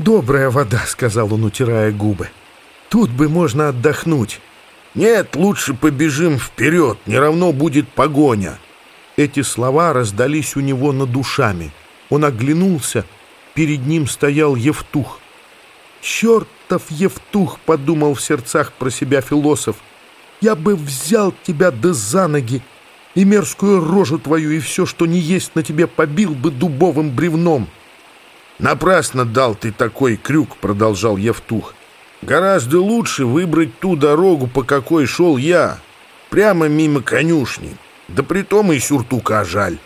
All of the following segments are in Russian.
«Добрая вода», — сказал он, утирая губы. «Тут бы можно отдохнуть». «Нет, лучше побежим вперед, не равно будет погоня». Эти слова раздались у него над душами. Он оглянулся, перед ним стоял Евтух. «Чертов Евтух!» — подумал в сердцах про себя философ. «Я бы взял тебя да за ноги, и мерзкую рожу твою, и все, что не есть на тебе, побил бы дубовым бревном». «Напрасно дал ты такой крюк», — продолжал Евтух. «Гораздо лучше выбрать ту дорогу, по какой шел я, прямо мимо конюшни. Да притом и сюртука жаль.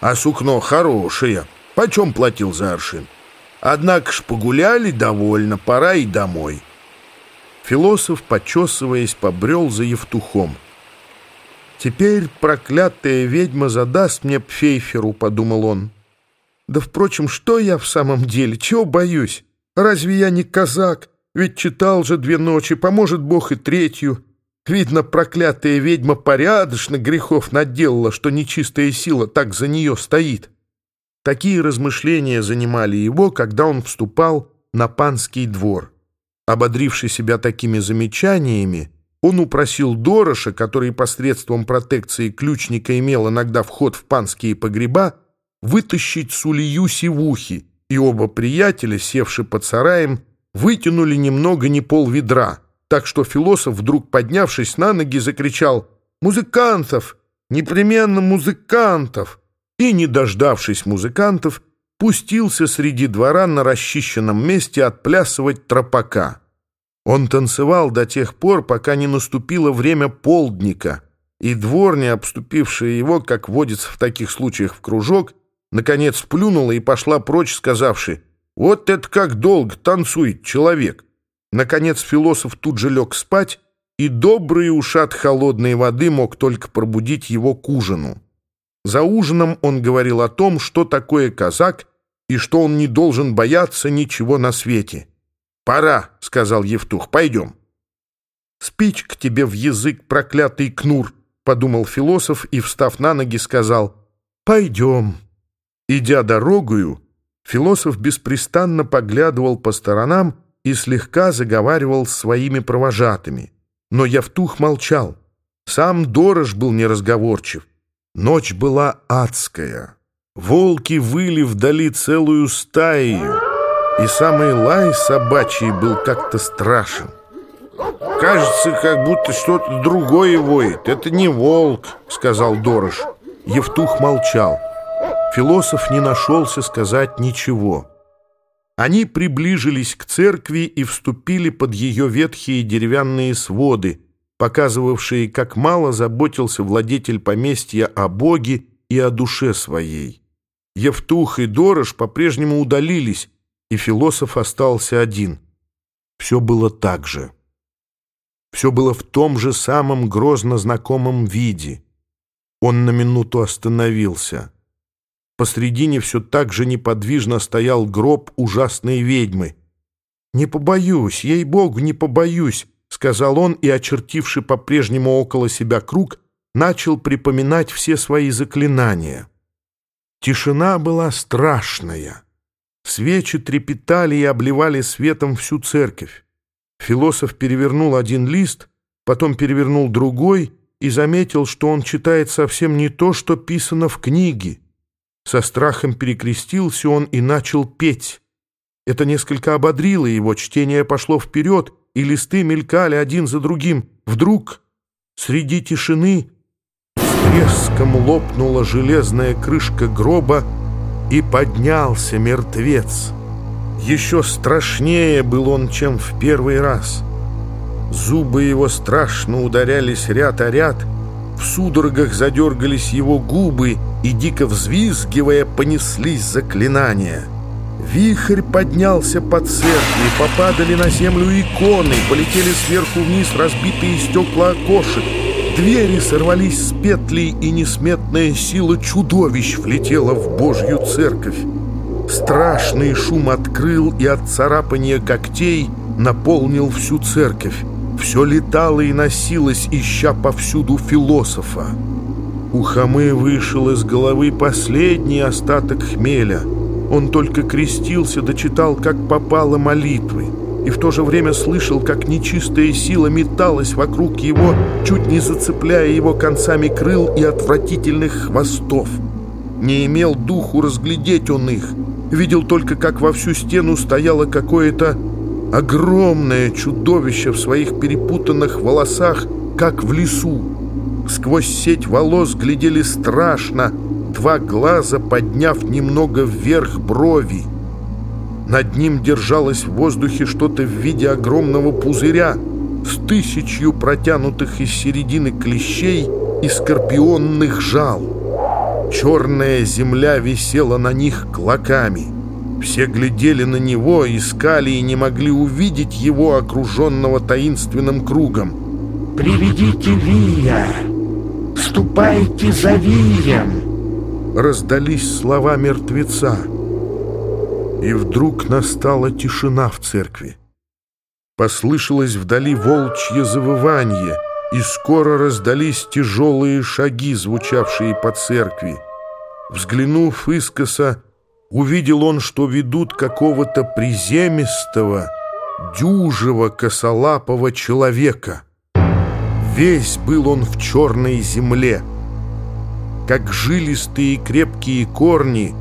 А сукно хорошее. Почем платил за аршин? Однако ж погуляли довольно, пора и домой». Философ, почесываясь, побрел за Евтухом. «Теперь проклятая ведьма задаст мне пфейферу», — подумал он. Да, впрочем, что я в самом деле? Чего боюсь? Разве я не казак? Ведь читал же две ночи, поможет Бог и третью. Видно, проклятая ведьма порядочно грехов наделала, что нечистая сила так за нее стоит. Такие размышления занимали его, когда он вступал на панский двор. Ободривший себя такими замечаниями, он упросил Дороша, который посредством протекции ключника имел иногда вход в панские погреба, вытащить сулию сивухи, и оба приятеля, севши под сараем, вытянули немного не пол ведра, так что философ, вдруг поднявшись на ноги, закричал «Музыкантов! Непременно музыкантов!» и, не дождавшись музыкантов, пустился среди двора на расчищенном месте отплясывать тропака. Он танцевал до тех пор, пока не наступило время полдника, и дворня, обступившая его, как водится в таких случаях в кружок, наконец плюнула и пошла прочь, сказавши, «Вот это как долго танцует человек!» Наконец философ тут же лег спать, и добрый ушат холодной воды мог только пробудить его к ужину. За ужином он говорил о том, что такое казак, и что он не должен бояться ничего на свете. «Пора», — сказал Евтух, — «пойдем». «Спичка тебе в язык, проклятый кнур», — подумал философ и, встав на ноги, сказал, «Пойдем». Идя дорогою, философ беспрестанно поглядывал по сторонам и слегка заговаривал с своими провожатыми. Но Явтух молчал. Сам Дорож был неразговорчив. Ночь была адская. Волки выли вдали целую стаю, и самый лай собачий был как-то страшен. «Кажется, как будто что-то другое воет. Это не волк», — сказал Дорож. Евтух молчал. Философ не нашелся сказать ничего. Они приближились к церкви и вступили под ее ветхие деревянные своды, показывавшие, как мало заботился владетель поместья о Боге и о душе своей. Евтух и Дорож по-прежнему удалились, и философ остался один. Все было так же. Все было в том же самом грозно знакомом виде. Он на минуту остановился — Посредине все так же неподвижно стоял гроб ужасной ведьмы. «Не побоюсь, ей-богу, не побоюсь», — сказал он и, очертивший по-прежнему около себя круг, начал припоминать все свои заклинания. Тишина была страшная. Свечи трепетали и обливали светом всю церковь. Философ перевернул один лист, потом перевернул другой и заметил, что он читает совсем не то, что писано в книге. Со страхом перекрестился он и начал петь. Это несколько ободрило его, чтение пошло вперед, и листы мелькали один за другим. Вдруг среди тишины с треском лопнула железная крышка гроба, и поднялся мертвец. Еще страшнее был он, чем в первый раз. Зубы его страшно ударялись ряд о ряд, в судорогах задергались его губы, и, дико взвизгивая, понеслись заклинания. Вихрь поднялся по церкви, попадали на землю иконы, полетели сверху вниз разбитые стекла окошек. Двери сорвались с петлей, и несметная сила чудовищ влетела в Божью церковь. Страшный шум открыл и от царапания когтей наполнил всю церковь. Все летало и носилось, ища повсюду философа. У Хамы вышел из головы последний остаток хмеля. Он только крестился, дочитал, как попало молитвы, и в то же время слышал, как нечистая сила металась вокруг его, чуть не зацепляя его концами крыл и отвратительных хвостов. Не имел духу разглядеть он их, видел только, как во всю стену стояло какое-то огромное чудовище в своих перепутанных волосах, как в лесу. Сквозь сеть волос глядели страшно, два глаза подняв немного вверх брови. Над ним держалось в воздухе что-то в виде огромного пузыря с тысячью протянутых из середины клещей и скорпионных жал. Черная земля висела на них клоками. Все глядели на него, искали и не могли увидеть его, окруженного таинственным кругом. «Приведите Вия! Ступайте за Вием!» раздались слова мертвеца. И вдруг настала тишина в церкви. Послышалось вдали волчье завывание, и скоро раздались тяжелые шаги, звучавшие по церкви. Взглянув искоса, увидел он, что ведут какого-то приземистого, дюжего, косолапого человека. Весь был он в черной земле — как жилистые крепкие корни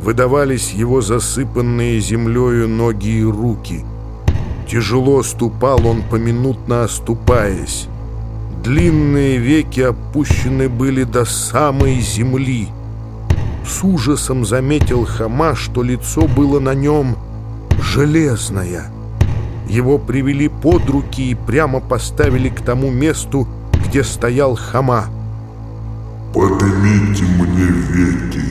выдавались его засыпанные землею ноги и руки. Тяжело ступал он, поминутно оступаясь. Длинные веки опущены были до самой земли. С ужасом заметил Хама, что лицо было на нем железное. Его привели под руки и прямо поставили к тому месту, где стоял Хама. «Поднимите мне веки,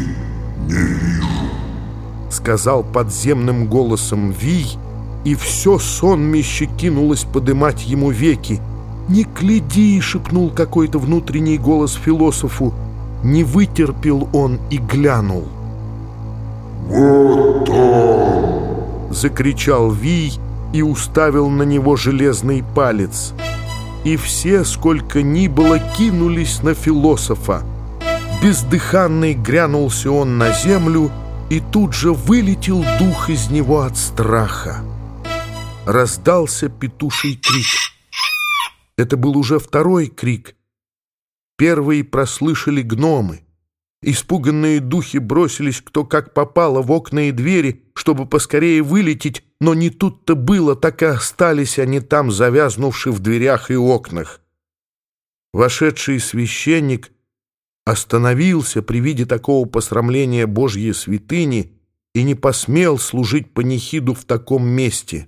не вижу», — сказал подземным голосом Вий, и все сонмище кинулось подымать ему веки. «Не гляди!» — шепнул какой-то внутренний голос философу. Не вытерпел он и глянул. «Вот он!» — закричал Вий и уставил на него железный палец. И все, сколько ни было, кинулись на философа. Бездыханный грянулся он на землю, и тут же вылетел дух из него от страха. Раздался петуший крик. Это был уже второй крик. Первый прослышали гномы. Испуганные духи бросились кто как попало в окна и двери, чтобы поскорее вылететь, но не тут-то было, так и остались они там, завязнувши в дверях и окнах. Вошедший священник — остановился при виде такого посрамления Божьей святыни и не посмел служить панихиду в таком месте.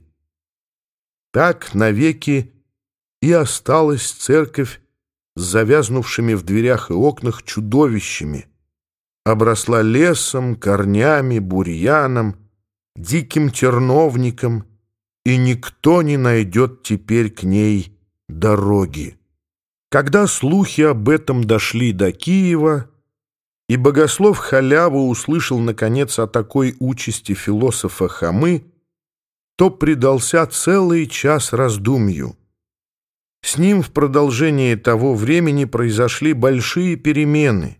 Так навеки и осталась церковь с завязнувшими в дверях и окнах чудовищами, обросла лесом, корнями, бурьяном, диким терновником, и никто не найдет теперь к ней дороги. Когда слухи об этом дошли до Киева, и богослов Халява услышал, наконец, о такой участи философа Хамы, то предался целый час раздумью. С ним в продолжении того времени произошли большие перемены.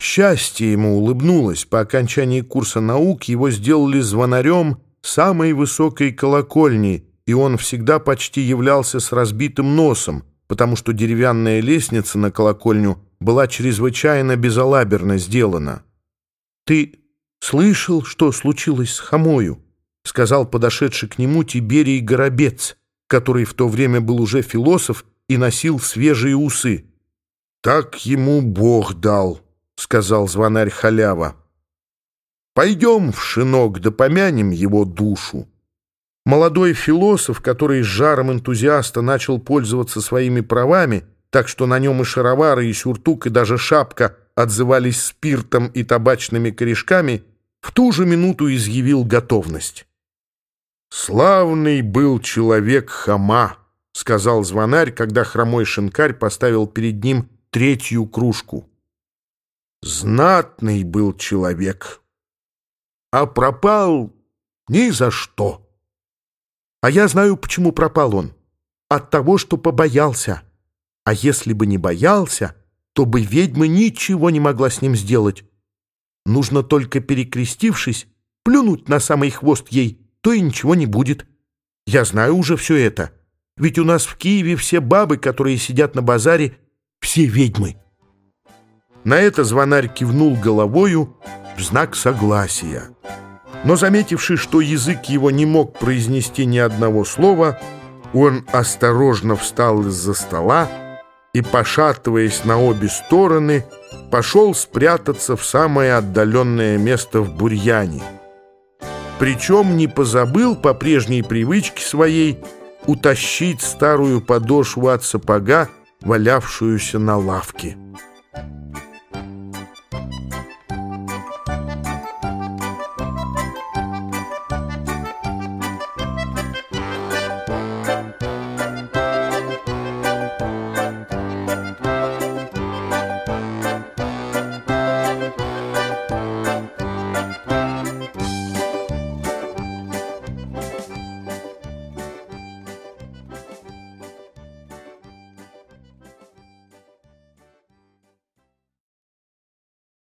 Счастье ему улыбнулось. По окончании курса наук его сделали звонарем самой высокой колокольни, и он всегда почти являлся с разбитым носом, потому что деревянная лестница на колокольню была чрезвычайно безалаберно сделана. «Ты слышал, что случилось с Хамою?» — сказал подошедший к нему Тиберий Горобец, который в то время был уже философ и носил свежие усы. «Так ему Бог дал», — сказал звонарь халява. «Пойдем в шинок да помянем его душу». Молодой философ, который с жаром энтузиаста начал пользоваться своими правами, так что на нем и шаровары, и сюртук, и даже шапка отзывались спиртом и табачными корешками, в ту же минуту изъявил готовность. «Славный был человек Хама», — сказал звонарь, когда хромой шинкарь поставил перед ним третью кружку. «Знатный был человек, а пропал ни за что». А я знаю, почему пропал он. От того, что побоялся. А если бы не боялся, то бы ведьма ничего не могла с ним сделать. Нужно только, перекрестившись, плюнуть на самый хвост ей, то и ничего не будет. Я знаю уже все это. Ведь у нас в Киеве все бабы, которые сидят на базаре, все ведьмы. На это звонарь кивнул головою в знак согласия. Но, заметивший, что язык его не мог произнести ни одного слова, он осторожно встал из-за стола и, пошатываясь на обе стороны, пошел спрятаться в самое отдаленное место в бурьяне. Причем не позабыл по прежней привычке своей утащить старую подошву от сапога, валявшуюся на лавке.